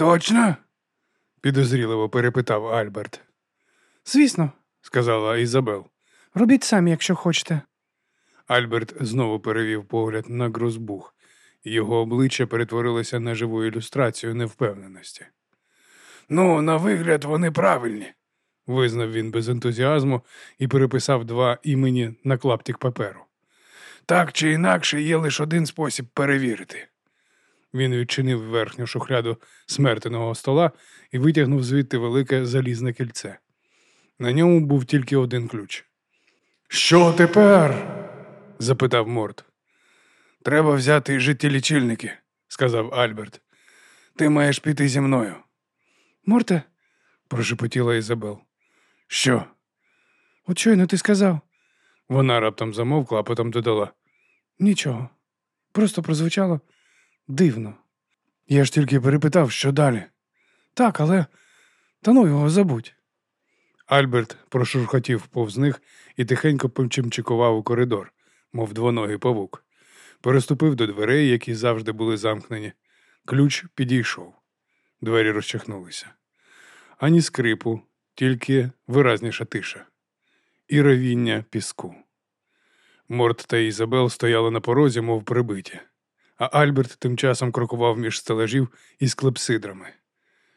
Точно? підозріливо перепитав Альберт. Звісно, сказала Ізабел. робіть самі, якщо хочете. Альберт знову перевів погляд на Грозбух. Його обличчя перетворилося на живу ілюстрацію невпевненості. Ну, на вигляд, вони правильні, визнав він без ентузіазму і переписав два імені на клаптик паперу. Так чи інакше є лише один спосіб перевірити. Він відчинив верхню шухляду смертеного стола і витягнув звідти велике залізне кільце. На ньому був тільки один ключ. Що тепер? запитав Морт. Треба взяти життєлічильники, сказав Альберт. Ти маєш піти зі мною. Морте, прошепотіла Ізабел. Що? от щойно ти сказав. Вона раптом замовкла, а потім додала. Нічого. Просто прозвучало дивно. Я ж тільки перепитав, що далі. Так, але та ну його забудь. Альберт прошурхотів повз них і тихенько почимчикував у коридор, мов двоногий павук. Переступив до дверей, які завжди були замкнені. Ключ підійшов. Двері розчахнулися. Ані скрипу, тільки виразніша тиша. І равіння піску. Морт та Ізабел стояли на порозі, мов прибиті, а Альберт тим часом крокував між стелажів із клепсидрами.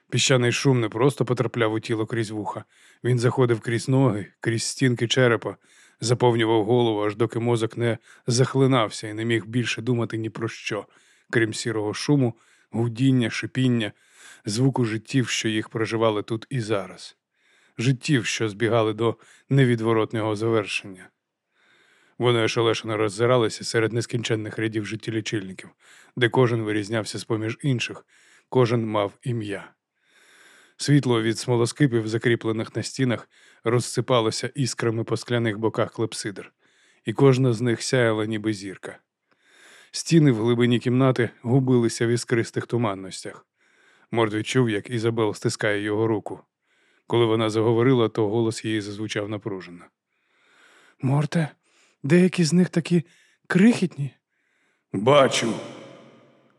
Піщаний шум не просто потрапляв у тіло крізь вуха, він заходив крізь ноги, крізь стінки черепа, заповнював голову, аж доки мозок не захлинався і не міг більше думати ні про що, крім сірого шуму, гудіння, шипіння, звуку життів, що їх проживали тут і зараз, життів, що збігали до невідворотного завершення. Вони ошелешено роззиралися серед нескінченних рядів життєлічильників, де кожен вирізнявся з поміж інших, кожен мав ім'я. Світло від смолоскипів, закріплених на стінах, розсипалося іскрами по скляних боках клепсидр, і кожна з них сяяла, ніби зірка. Стіни в глибині кімнати губилися в іскристих туманностях. Морд відчув, як Ізабел стискає його руку. Коли вона заговорила, то голос її зазвучав напружено. Морте, деякі з них такі крихітні. Бачу.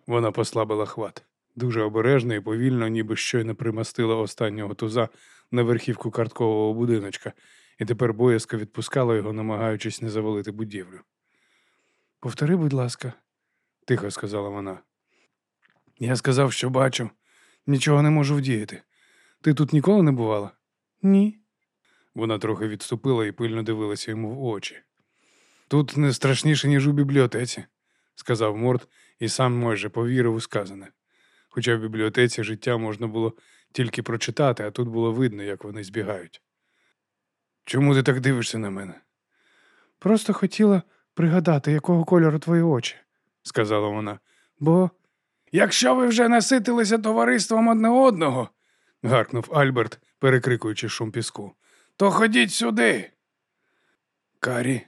Вона послабила хват. Дуже обережно і повільно, ніби щойно примастила останнього туза на верхівку карткового будиночка, і тепер боязко відпускала його, намагаючись не завалити будівлю. Повтори, будь ласка, тихо сказала вона. Я сказав, що бачу. Нічого не можу вдіяти. Ти тут ніколи не бувала? Ні. Вона трохи відступила і пильно дивилася йому в очі. Тут не страшніше, ніж у бібліотеці, сказав Морт і сам майже повірив у сказане. Хоча в бібліотеці життя можна було тільки прочитати, а тут було видно, як вони збігають. Чому ти так дивишся на мене? Просто хотіла пригадати, якого кольору твої очі, сказала вона. Бо. Якщо ви вже наситилися товариством одне одного, гаркнув Альберт, перекрикуючи шум піску, то ходіть сюди. Карі,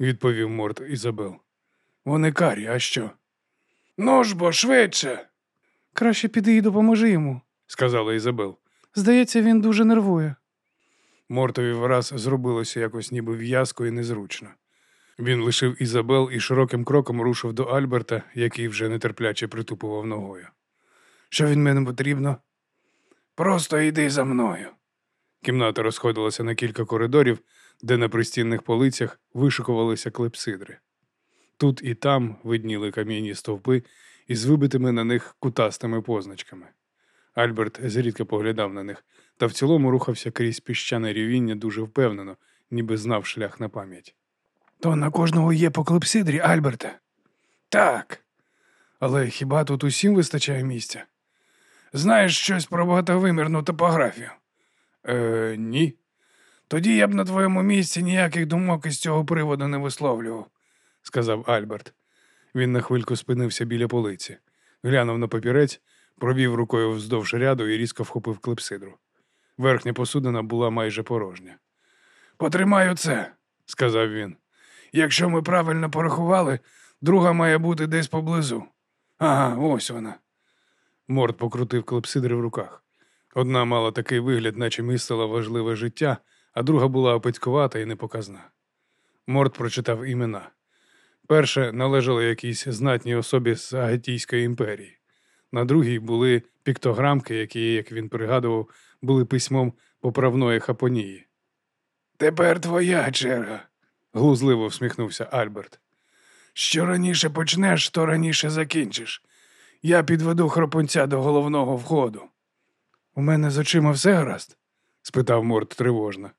відповів Морт Ізабел. Вони карі, а що? Ну ж бо швидше. Краще піди і допоможи йому, сказала Ізабел. Здається, він дуже нервує. Мортові враз зробилося якось ніби в'язко і незручно. Він лишив Ізабел і широким кроком рушив до Альберта, який вже нетерпляче притупував ногою. Що від мене потрібно? Просто йди за мною. Кімната розходилася на кілька коридорів, де на пристінних полицях вишикувалися клепсидри. Тут і там видніли кам'яні стовпи із вибитими на них кутастими позначками. Альберт зрідка поглядав на них, та в цілому рухався крізь піщане рівіння дуже впевнено, ніби знав шлях на пам'ять. То на кожного є по клепсидрі, Альберте? Так. Але хіба тут усім вистачає місця? Знаєш щось про багатовимірну топографію? Е, Ні. Тоді я б на твоєму місці ніяких думок із цього приводу не висловлював, сказав Альберт. Він на хвильку спинився біля полиці, глянув на папірець, пробів рукою вздовж ряду і різко вхопив клепсидру. Верхня посудина була майже порожня. Потримаю це, сказав він. Якщо ми правильно порахували, друга має бути десь поблизу. Ага, ось вона. Морд покрутив клепсидри в руках. Одна мала такий вигляд, наче містила важливе життя, а друга була опитькувата і непоказна. Морд прочитав імена. Перше належало якійсь знатній особі з Агатійської імперії, на другій були Піктограмки, які, як він пригадував, були письмом поправної хапонії. Тепер твоя черга, глузливо всміхнувся Альберт. Що раніше почнеш, то раніше закінчиш. Я підведу хропунця до головного входу. У мене з очима все гаразд? спитав Морт тривожно.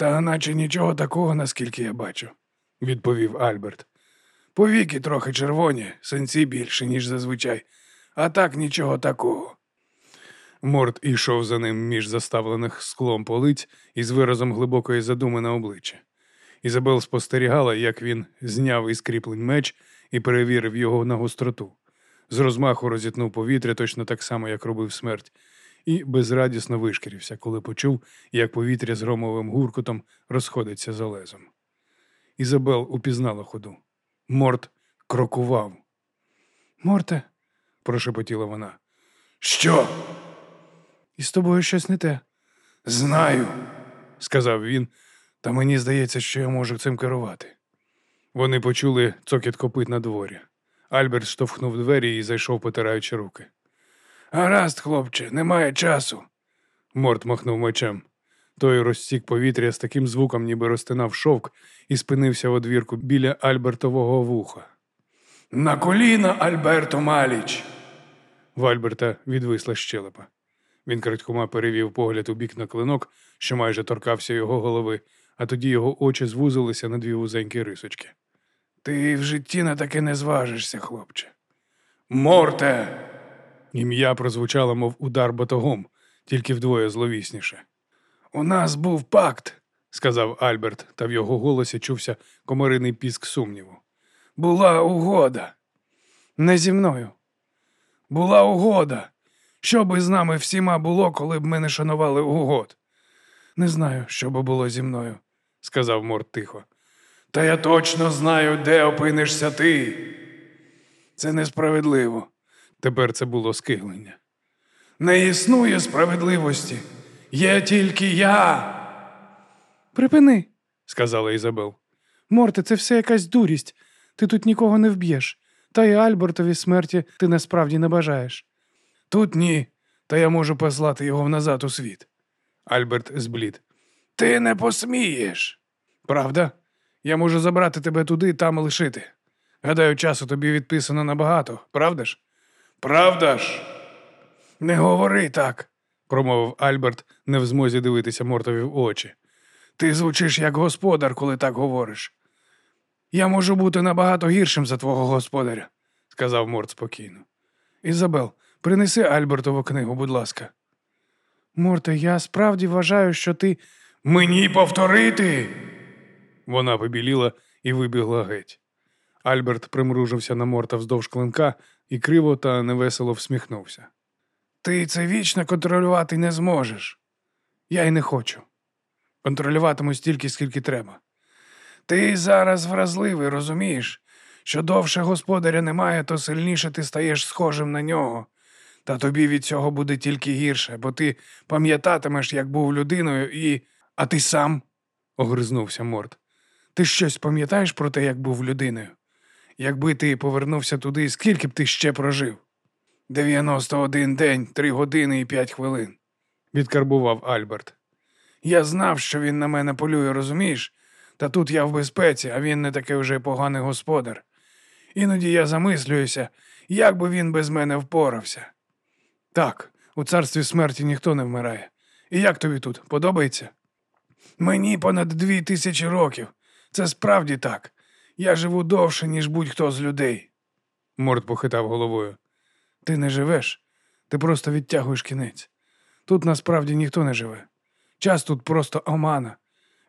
Та наче нічого такого, наскільки я бачу, відповів Альберт. Повіки трохи червоні, синці більше, ніж зазвичай, а так нічого такого. Морт ішов за ним між заставлених склом полиць із виразом глибокої задуми на обличчі. Ізабел спостерігала, як він зняв із кріплень меч і перевірив його на гостроту. З розмаху розітнув повітря точно так само, як робив смерть, і безрадісно вишкірився, коли почув, як повітря з громовим гуркотом розходиться за лезом. Ізабел упізнала ходу. Морт крокував. Морте, прошепотіла вона. Що? Із тобою щось не те. Знаю, сказав він, та мені здається, що я можу цим керувати. Вони почули цокіт копит на дворі. Альберт штовхнув двері і зайшов, потираючи руки. Гаразд, хлопче, немає часу. Морт махнув мечем. Той розсік повітря з таким звуком, ніби розтинав шовк, і спинився в одвірку біля Альбертового вуха. На коліна, Альберто Маліч. В Альберта відвисла щелепа. Він крадькома перевів погляд у бік на клинок, що майже торкався його голови, а тоді його очі звузилися на дві вузенькі рисочки. Ти в житті на таке не зважишся, хлопче. Морте. Ім'я прозвучало, мов удар батогом, тільки вдвоє зловісніше. У нас був пакт, сказав Альберт, та в його голосі чувся комариний піск сумніву. Була угода. Не зі мною. Була угода. Що би з нами всіма було, коли б ми не шанували угод? Не знаю, що би було зі мною, сказав Морт тихо. Та я точно знаю, де опинишся ти. Це несправедливо. Тепер це було скиглення. Не існує справедливості. Є тільки я. Припини, сказала Ізабел. Морте, це все якась дурість. Ти тут нікого не вб'єш. Та й Альбертові смерті ти насправді не бажаєш. Тут ні, та я можу послати його назад у світ. Альберт зблід. Ти не посмієш. Правда? Я можу забрати тебе туди там лишити. Гадаю, часу тобі відписано набагато, правда ж? Правда ж? Не говори так, промовив Альберт, не в змозі дивитися Мортові в очі. Ти звучиш як господар, коли так говориш. Я можу бути набагато гіршим за твого господаря, сказав Морт спокійно. Ізабел, принеси Альбертову книгу, будь ласка. Морте, я справді вважаю, що ти. Мені повторити. Вона побіліла і вибігла геть. Альберт примружився на морта вздовж клинка і криво та невесело всміхнувся. Ти це вічно контролювати не зможеш. Я й не хочу. Контролюватиму стільки, скільки треба. Ти зараз вразливий, розумієш? Що довше господаря немає, то сильніше ти стаєш схожим на нього. Та тобі від цього буде тільки гірше, бо ти пам'ятатимеш, як був людиною, і. А ти сам? огризнувся Морд. Ти щось пам'ятаєш про те, як був людиною? Якби ти повернувся туди, скільки б ти ще прожив? Дев'яносто один день, три години і п'ять хвилин, відкарбував Альберт. Я знав, що він на мене полює, розумієш? Та тут я в безпеці, а він не такий вже поганий господар. Іноді я замислююся, як би він без мене впорався. Так, у царстві смерті ніхто не вмирає. І як тобі тут подобається? Мені понад дві тисячі років. Це справді так. Я живу довше, ніж будь-хто з людей. Морд похитав головою. Ти не живеш, ти просто відтягуєш кінець. Тут насправді ніхто не живе. Час тут просто омана.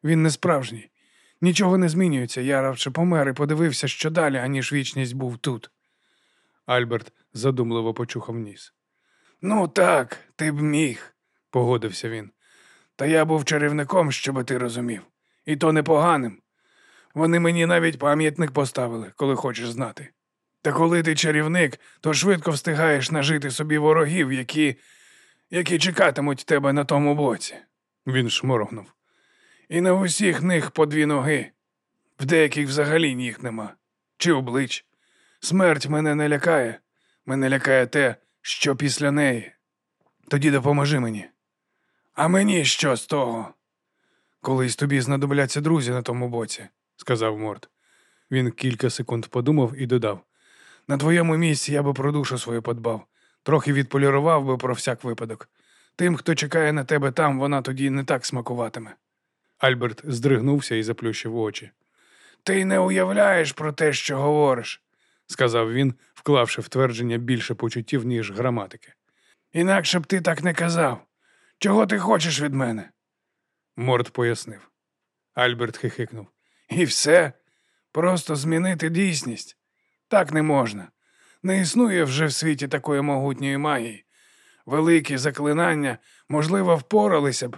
Він не справжній. Нічого не змінюється. Я радше помер і подивився, що далі, аніж вічність був тут. Альберт задумливо почухав ніс. Ну так, ти б міг, погодився він. Та я був чарівником, щоб ти розумів. І то непоганим. Вони мені навіть пам'ятник поставили, коли хочеш знати. Та коли ти чарівник, то швидко встигаєш нажити собі ворогів, які які чекатимуть тебе на тому боці. Він шморгнув. І на усіх них по дві ноги. В деяких взагалі ніг нема. Чи облич. Смерть мене не лякає. Мене лякає те, Що після неї? Тоді допоможи мені. А мені що з того? Колись тобі знадобляться друзі на тому боці, сказав Морт. Він кілька секунд подумав і додав. На твоєму місці я би про душу свою подбав, трохи відполірував би про всяк випадок. Тим, хто чекає на тебе там, вона тоді не так смакуватиме. Альберт здригнувся і заплющив очі. Ти не уявляєш про те, що говориш, сказав він, вклавши в твердження більше почуттів, ніж граматики. Інакше б ти так не казав. Чого ти хочеш від мене? Морд пояснив. Альберт хихикнув. І все? Просто змінити дійсність. Так не можна. Не існує вже в світі такої могутньої магії. Великі заклинання, можливо, впоралися б,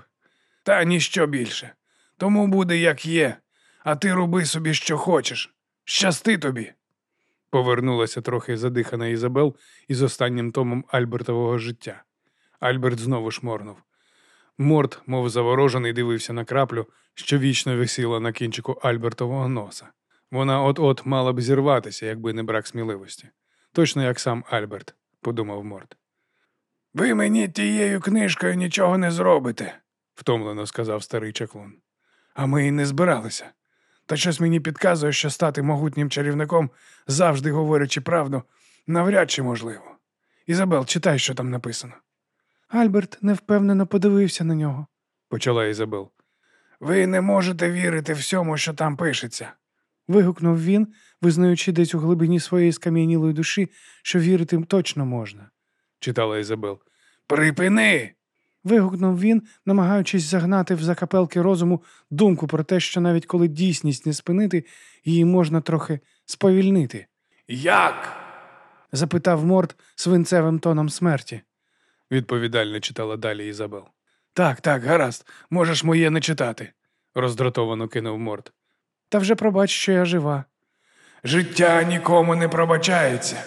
та ніщо більше. Тому буде, як є, а ти роби собі, що хочеш. Щасти тобі. Повернулася трохи задихана Ізабел із останнім томом Альбертового життя. Альберт знову шморнув. Морт, мов заворожений, дивився на краплю, що вічно висіла на кінчику Альбертового носа. Вона от-от мала б зірватися, якби не брак сміливості. Точно як сам Альберт, подумав Морт. Ви мені тією книжкою нічого не зробите, втомлено сказав старий чаклун. А ми й не збиралися. Та щось мені підказує, що стати могутнім чарівником, завжди говорячи правду, навряд чи можливо. Ізабел, читай, що там написано. Альберт невпевнено подивився на нього, почала Ізабел. Ви не можете вірити всьому, що там пишеться. вигукнув він, визнаючи десь у глибині своєї скам'янілої душі, що вірити точно можна. читала Ізабел. Припини. Вигукнув він, намагаючись загнати в закапелки розуму думку про те, що навіть коли дійсність не спинити, її можна трохи сповільнити. Як? запитав Морд свинцевим тоном смерті. Відповідально читала далі Ізабел. Так, так, гаразд, можеш моє не читати. роздратовано кинув Морд. Та вже пробач, що я жива. Життя нікому не пробачається.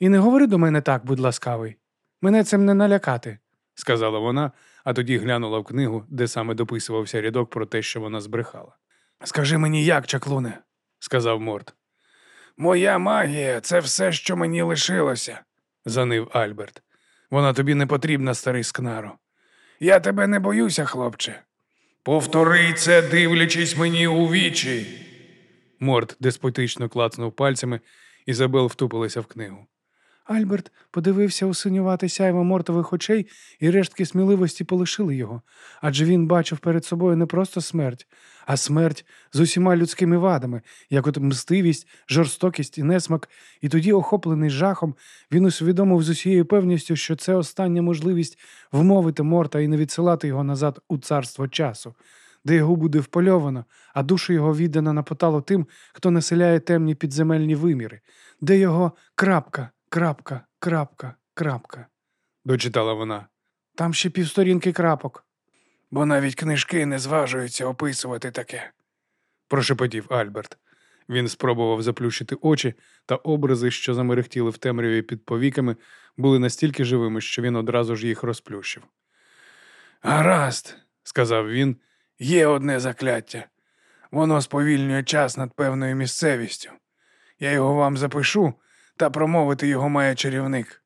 І не говори до мене так, будь ласкавий. Мене цим не налякати. сказала вона, а тоді глянула в книгу, де саме дописувався рядок про те, що вона збрехала. Скажи мені як, чаклуне, сказав Морд. Моя магія це все, що мені лишилося, занив Альберт. Вона тобі не потрібна, старий скнаро. Я тебе не боюся, хлопче. Повтори це, дивлячись мені у вічі. Морд деспотично клацнув пальцями, Ізабел втупилася в книгу. Альберт подивився у синювате сяйво мортових очей, і рештки сміливості полишили його, адже він бачив перед собою не просто смерть, а смерть з усіма людськими вадами, як от мстивість, жорстокість і несмак, і тоді, охоплений жахом, він усвідомив з усією певністю, що це остання можливість вмовити морта і не відсилати його назад у царство часу, де його буде впольовано, а душу його віддана на поталу тим, хто населяє темні підземельні виміри, де його крапка. Крапка, крапка, крапка, дочитала вона. Там ще півсторінки крапок. Бо навіть книжки не зважуються описувати таке. Прошепотів Альберт. Він спробував заплющити очі, та образи, що замерехтіли в темряві під повіками, були настільки живими, що він одразу ж їх розплющив. Гаразд, сказав він, є одне закляття. Воно сповільнює час над певною місцевістю. Я його вам запишу та промовити його має чарівник.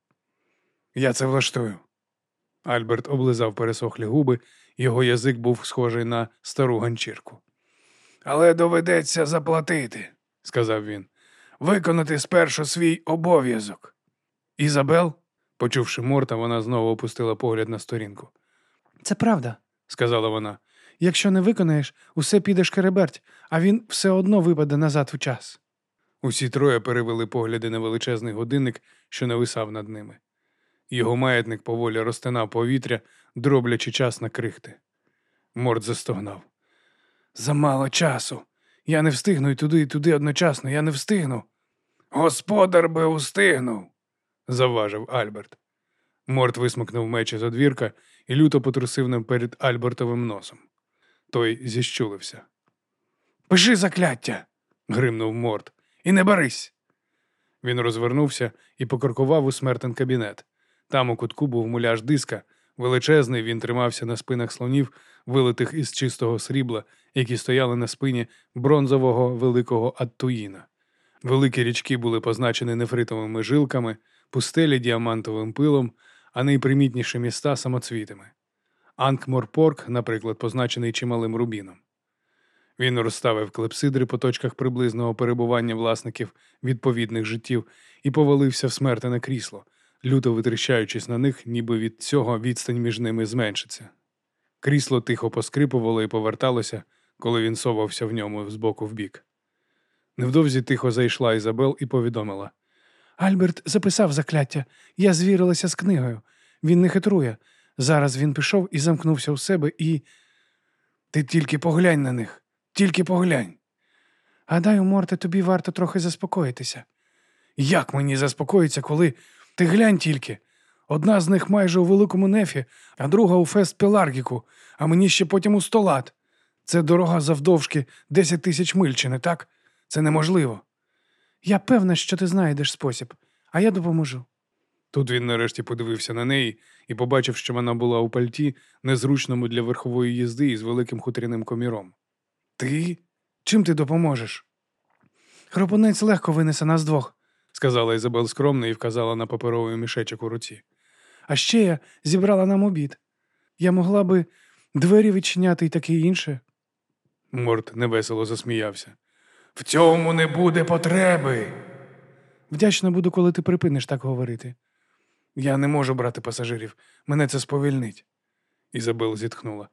Я це влаштую. Альберт облизав пересохлі губи, його язик був схожий на стару ганчірку. Але доведеться заплатити, сказав він. Виконати спершу свій обов'язок. Ізабел, почувши морта, вона знову опустила погляд на сторінку. Це правда, сказала вона. Якщо не виконаєш, усе піде шкереберть, а він все одно випаде назад у час. Усі троє перевели погляди на величезний годинник, що нависав над ними. Його маятник поволі розтинав повітря, дроблячи час на крихти. Морд застогнав. Замало часу. Я не встигну і туди, і туди одночасно. Я не встигну. Господар би устигнув, завважив Альберт. Морд висмикнув меч із одвірка і люто потрусив ним перед Альбертовим носом. Той зіщулився. Пиши закляття, гримнув Морд. І не барись. Він розвернувся і покоркував у смертен кабінет. Там у кутку був муляж диска. Величезний він тримався на спинах слонів, вилитих із чистого срібла, які стояли на спині бронзового великого аттуїна. Великі річки були позначені нефритовими жилками, пустелі діамантовим пилом, а найпримітніші міста самоцвітами. Анкморпорк, наприклад, позначений чималим рубіном. Він розставив клепсидри по точках приблизного перебування власників відповідних життів і повалився в смертене крісло, люто витріщаючись на них, ніби від цього відстань між ними зменшиться. Крісло тихо поскрипувало і поверталося, коли він совався в ньому з боку в бік. Невдовзі тихо зайшла Ізабел і повідомила. Альберт записав закляття. Я звірилася з книгою. Він не хитрує. Зараз він пішов і замкнувся у себе і. Ти тільки поглянь на них, тільки поглянь. Гадаю, Морте, тобі варто трохи заспокоїтися. Як мені заспокоїться, коли ти глянь тільки? Одна з них майже у великому нефі, а друга у фест Пеларгіку, а мені ще потім у столат. Це дорога завдовжки 10 тисяч миль, чи не так? Це неможливо. Я певна, що ти знайдеш спосіб, а я допоможу. Тут він нарешті подивився на неї і побачив, що вона була у пальті, незручному для верхової їзди із великим хутряним коміром. Ти? Чим ти допоможеш? Хропунець легко винесе нас двох, сказала Ізабел скромно і вказала на паперовий мішечок у руці. А ще я зібрала нам обід. Я могла би двері відчиняти і таке інше. Морт невесело засміявся. В цьому не буде потреби. Вдячна буду, коли ти припиниш так говорити. Я не можу брати пасажирів, мене це сповільнить. Ізабел зітхнула.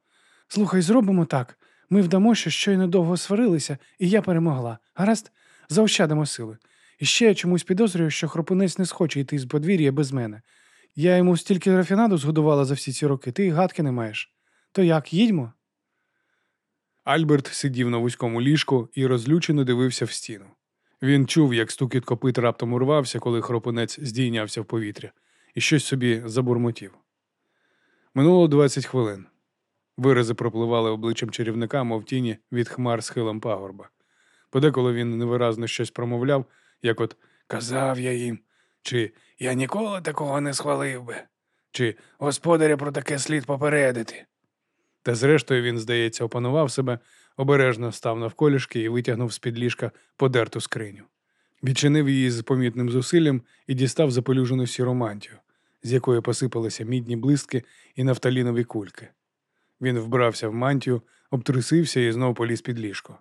Слухай, зробимо так. Ми вдамо, що щойно довго сварилися, і я перемогла. Гаразд, заощадимо сили. І ще я чомусь підозрюю, що хропунець не схоче йти з подвір'я без мене. Я йому стільки рафінаду згодувала за всі ці роки, ти гадки не маєш. То як, їдьмо? Альберт сидів на вузькому ліжку і розлючено дивився в стіну. Він чув, як стукіт копит раптом урвався, коли хропунець здійнявся в повітря, і щось собі забурмотів. Минуло 20 хвилин. Вирази пропливали обличчям чарівника, мов тіні від хмар схилом пагорба. Подеколи він невиразно щось промовляв, як от казав я їм, чи я ніколи такого не схвалив би, чи господаря про таке слід попередити. Та зрештою він, здається, опанував себе, обережно став навколішки і витягнув з-під ліжка подерту скриню. Відчинив її з помітним зусиллям і дістав запелюжену сіру мантію, з якої посипалися мідні блистки і нафталінові кульки. Він вбрався в мантію, обтрусився і знов поліз під ліжко.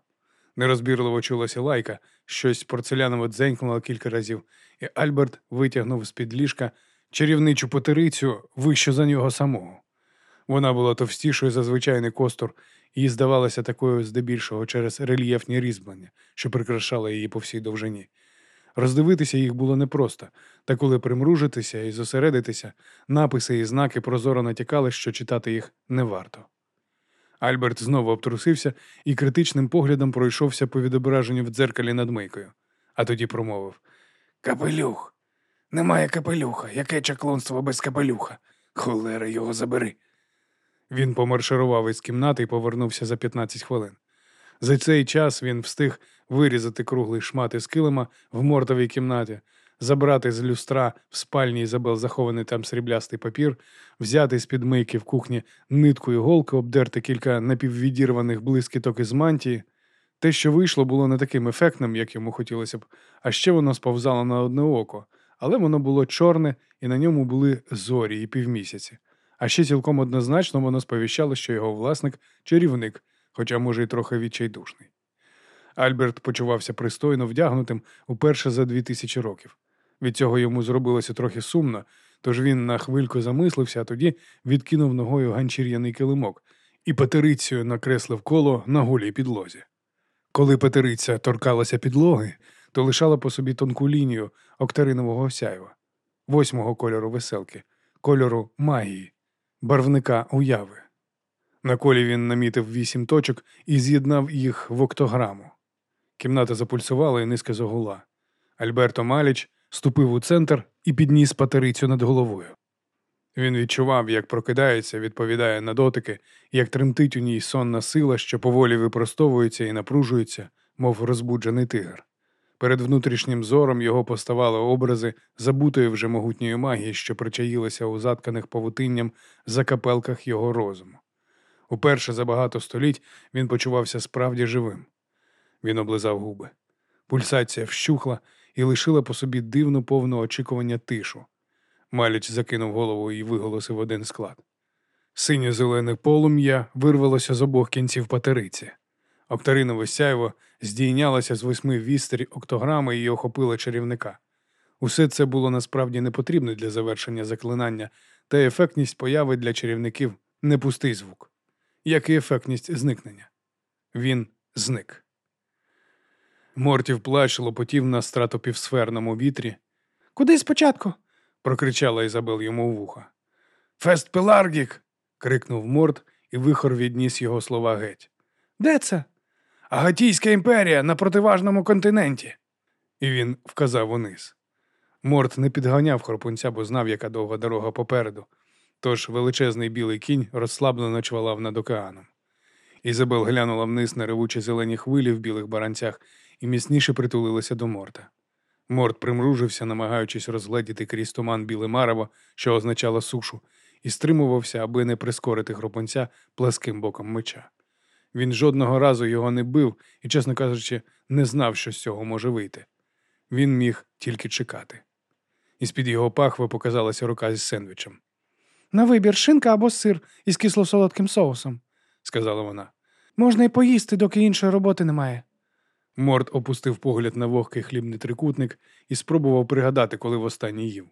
Нерозбірливо чулася лайка, щось порцеляново дзенькнуло кілька разів, і Альберт витягнув з-під ліжка чарівничу потерицю вище за нього самого. Вона була товстішою за звичайний костур і здавалася такою здебільшого через рельєфні різьблення, що прикрашали її по всій довжині. Роздивитися їх було непросто, та коли примружитися і зосередитися, написи і знаки прозоро натякали, що читати їх не варто. Альберт знову обтрусився і критичним поглядом пройшовся по відображенню в дзеркалі над мийкою, а тоді промовив Капелюх. Немає капелюха. Яке чаклунство без капелюха? Холера його забери. Він помарширував із кімнати і повернувся за 15 хвилин. За цей час він встиг вирізати круглий шмат із килима в мортовій кімнаті, забрати з люстра в спальні Ізабел захований там сріблястий папір, взяти з під мийки в кухні нитку і обдерти кілька напіввідірваних блискіток із мантії. Те, що вийшло, було не таким ефектним, як йому хотілося б, а ще воно сповзало на одне око, але воно було чорне, і на ньому були зорі і півмісяці. А ще цілком однозначно воно сповіщало, що його власник чарівник, хоча, може, й трохи відчайдушний. Альберт почувався пристойно вдягнутим уперше за дві тисячі років. Від цього йому зробилося трохи сумно, тож він на хвильку замислився, а тоді відкинув ногою ганчір'яний килимок і патерицею накреслив коло на голій підлозі. Коли патериця торкалася підлоги, то лишала по собі тонку лінію октаринового сяйва, восьмого кольору веселки, кольору магії, барвника уяви. На колі він намітив вісім точок і з'єднав їх в октограму. Кімната запульсувала і низько загула. Альберто Маліч ступив у центр і підніс патерицю над головою. Він відчував, як прокидається, відповідає на дотики, як тремтить у ній сонна сила, що поволі випростовується і напружується, мов розбуджений тигр. Перед внутрішнім зором його поставали образи забутої вже могутньої магії, що причаїлися у затканих павутинням закапелках його розуму. Уперше за багато століть він почувався справді живим. Він облизав губи. Пульсація вщухла, і лишила по собі дивну повну очікування тишу. Маліч закинув голову і виголосив один склад. Синьо-зелене полум'я вирвалося з обох кінців патериці. Октаринове сяйво здійнялося з восьми вістері октограми і охопило чарівника. Усе це було насправді не потрібно для завершення заклинання, та ефектність появи для чарівників не пустий звук, як і ефектність зникнення. Він зник. Мортів плач лопотів на стратопівсферному вітрі. Куди спочатку? прокричала Ізабел йому в вуха. Фест Пеларгік. крикнув Морт, і вихор відніс його слова геть. Де це? Агатійська імперія на противажному континенті. І він вказав униз. Морт не підганяв хропунця, бо знав, яка довга дорога попереду. Тож величезний білий кінь розслаблено чвалав над океаном. Ізабел глянула вниз на ревучі зелені хвилі в білих баранцях і міцніше притулилася до Морта. Морт примружився, намагаючись розгледіти крізь туман біле марево, що означало сушу, і стримувався, аби не прискорити хропунця пласким боком меча. Він жодного разу його не бив і, чесно кажучи, не знав, що з цього може вийти. Він міг тільки чекати. Із-під його пахви показалася рука з сендвічем. На вибір шинка або сир із кисло-солодким соусом, сказала вона. Можна й поїсти, доки іншої роботи немає. Морд опустив погляд на вогкий хлібний трикутник і спробував пригадати, коли востаннє їв.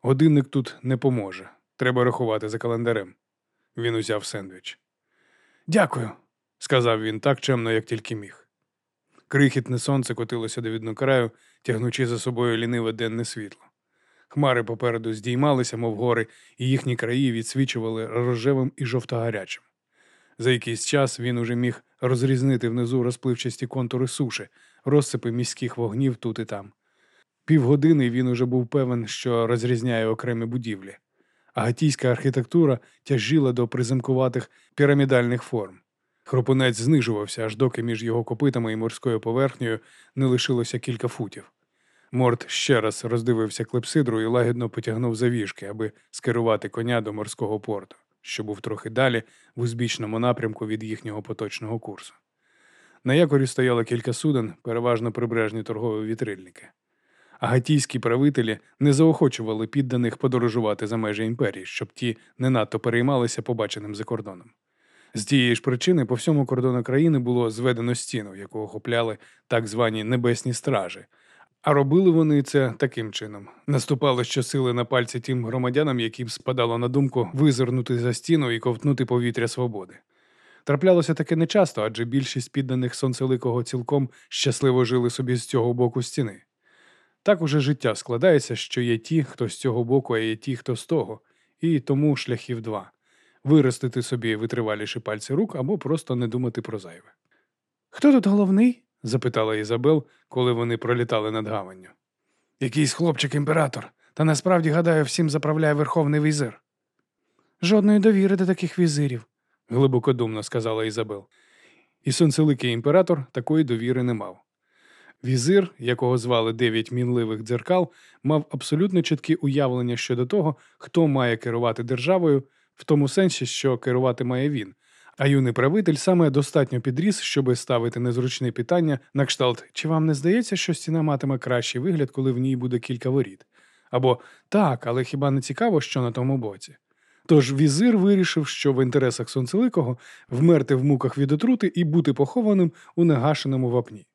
Годинник тут не поможе. Треба рахувати за календарем. Він узяв сендвіч. Дякую. сказав він так чемно, як тільки міг. Крихітне сонце котилося до віднокраю, тягнучи за собою ліниве денне світло. Хмари попереду здіймалися, мов гори, і їхні краї відсвічували рожевим і жовтогарячим. За якийсь час він уже міг розрізнити внизу розпливчасті контури суші, розсипи міських вогнів тут і там. Півгодини він уже був певен, що розрізняє окремі будівлі. Агатійська архітектура тяжіла до приземкуватих пірамідальних форм. Хропунець знижувався, аж доки між його копитами і морською поверхнею не лишилося кілька футів. Морт ще раз роздивився клепсидру і лагідно потягнув завіжки, аби скерувати коня до морського порту, що був трохи далі в узбічному напрямку від їхнього поточного курсу. На якорі стояло кілька суден, переважно прибережні торгові вітрильники. Агатійські правителі не заохочували підданих подорожувати за межі імперії, щоб ті не надто переймалися побаченим за кордоном. З тієї ж причини по всьому кордону країни було зведено стіну, яку охопляли так звані небесні стражі. А робили вони це таким чином: наступали щосили на пальці тим громадянам, яким спадало на думку визирнути за стіну і ковтнути повітря свободи. Траплялося таке нечасто, адже більшість підданих сонцеликого цілком щасливо жили собі з цього боку стіни. Так уже життя складається, що є ті, хто з цього боку, а є ті, хто з того, і тому шляхів два виростити собі витриваліші пальці рук або просто не думати про зайве. Хто тут головний? Запитала Ізабел, коли вони пролітали над гаванню. Якийсь хлопчик імператор, та насправді, гадаю, всім заправляє верховний візир. Жодної довіри до таких візирів. глибокодумно сказала Ізабел. І сонцеликий імператор такої довіри не мав. Візир, якого звали дев'ять мінливих дзеркал, мав абсолютно чіткі уявлення щодо того, хто має керувати державою, в тому сенсі, що керувати має він. А юний правитель саме достатньо підріс, щоби ставити незручне питання на кшталт, чи вам не здається, що стіна матиме кращий вигляд, коли в ній буде кілька воріт? Або так, але хіба не цікаво, що на тому боці? Тож візир вирішив, що в інтересах сонцеликого вмерти в муках від отрути і бути похованим у негашеному вапні.